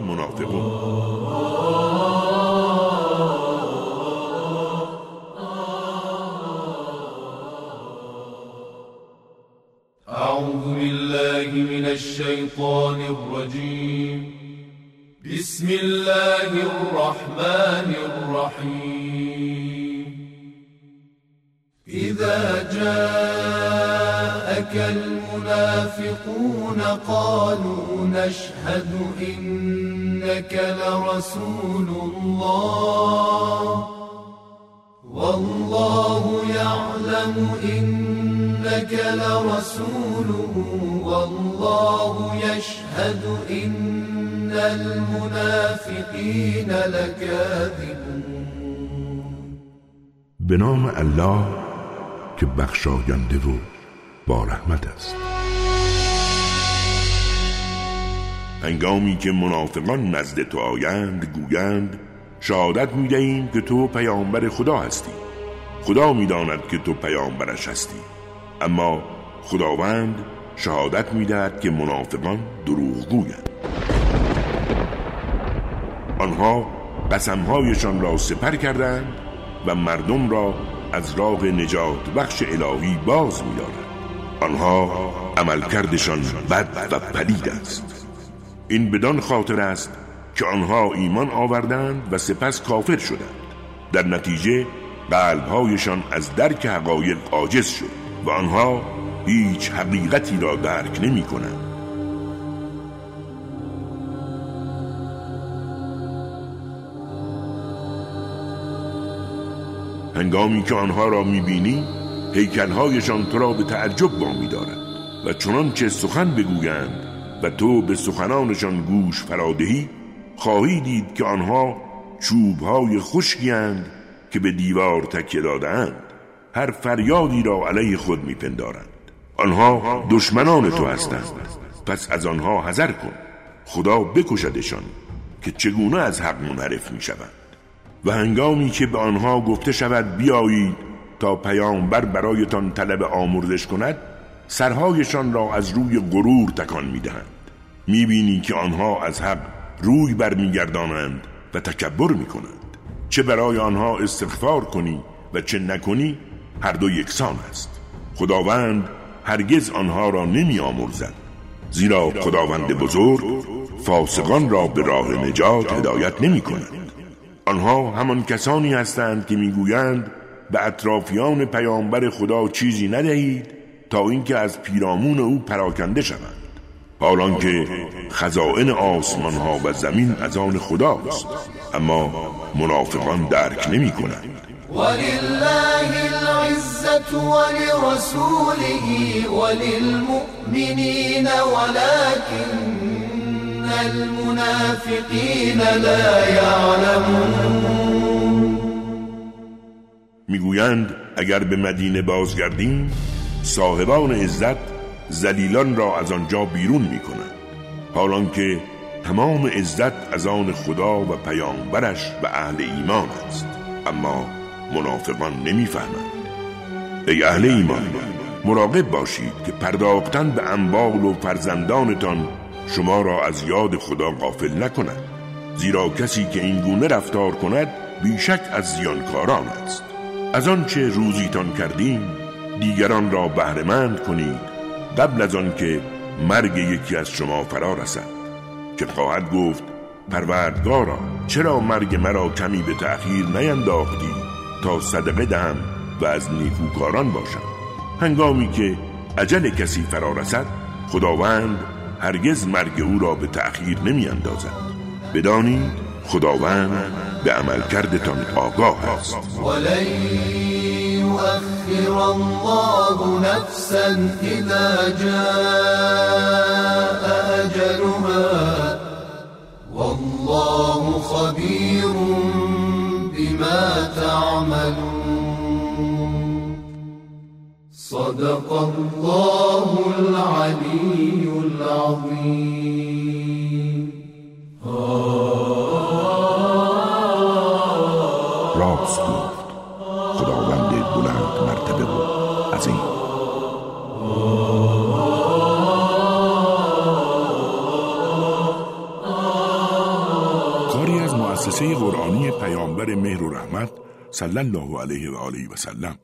مناطقه. أعوذ بالله من الشيطان الرجيم. بسم الله الرحمن الرحيم. إذا جاءك الموت المنافقون قالوا نشهد إنك لرسول الله. والله يعلم إنك لرسوله. والله يشهد إن المنافقين لكاذبون. به الله که بخشاینده و با رحمت است. هنگامی که منافقان نزد تو آیند گویند شهادت می‌دهیم که تو پیامبر خدا هستی. خدا می‌داند که تو پیامبرش هستی. اما خداوند شهادت می‌دهد که منافقان دروغ گویند آنها قسمهایشان را سپر کردند و مردم را از راه نجات بخش الهی باز می‌دارند آنها عملکردشان بد و پلید است. این بدان خاطر است که آنها ایمان آوردند و سپس کافر شدند. در نتیجه قلبهایشان از درک حقایق عاجز شد و آنها هیچ حقیقتی را درک نمی کنند. هنگامی که آنها را می‌بینی هیکلهایشان تو را به تعجب وامی دارد و چنانچه سخن بگویند و تو به سخنانشان گوش فرادهی خواهی دید که آنها چوبهای خشکیاند که به دیوار تکیه دادهاند. هر فریادی را علیه خود میپندارند. آنها دشمنان تو هستند. پس از آنها حذر کن. خدا بکشدشان که چگونه از حق منحرف می‌شوند. و هنگامی که به آنها گفته شود بیایید تا پیامبر برایتان طلب آمرزش کند سرهایشان را از روی غرور تکان می‌دهند. می‌بینی که آنها از حق روی برمیگردانند و تکبر می‌کنند. چه برای آنها استغفار کنی و چه نکنی هر دو یکسان است. خداوند هرگز آنها را نمی آمرزد زیرا خداوند بزرگ فاسقان را به راه نجات هدایت نمی کند آنها همان کسانی هستند که می‌گویند به اطرافیان پیامبر خدا چیزی ندهید تا اینکه از پیرامون او پراکنده شوند. حالان که خزائن آسمان ها و زمین از آن خداست اما منافقان درک نمی کنند ولله العزة ولرسوله وللمؤمنين ولكن المنافقين لا يعلمون. می‌گویند اگر به مدینه بازگردیم صاحبان عزت زلیلان را از آنجا بیرون می‌کنند. حالان که تمام عزت از آن خدا و پیامبرش و اهل ایمان است. اما منافقان نمی‌فهمند. ای اهل ایمان مراقب باشید که پرداختن به انبال و فرزندانتان شما را از یاد خدا غافل نکند. زیرا کسی که این گونه رفتار کند بیشک از زیانکاران است. از آنچه روزیتان کردیم دیگران را بهرهمند کنید قبل از آنکه مرگ یکی از شما فرا رسد که خواهد گفت پروردگارا چرا مرگ مرا کمی به تأخیر نینداختی تا صدقه دهم و از نیکوکاران باشم؟ هنگامی که عجل کسی فرا رسد خداوند هرگز مرگ او را به تأخیر نمی اندازد بدانید خداوند به عمل کردتان آگاه است. يؤخر الله نفسا إذا جاء أجلها. والله خبير بما تعملون. صدق الله العلي العظيم. مؤسسه قرآنی پیامبر مهر و رحمت صلی الله علیه و آله و سلم.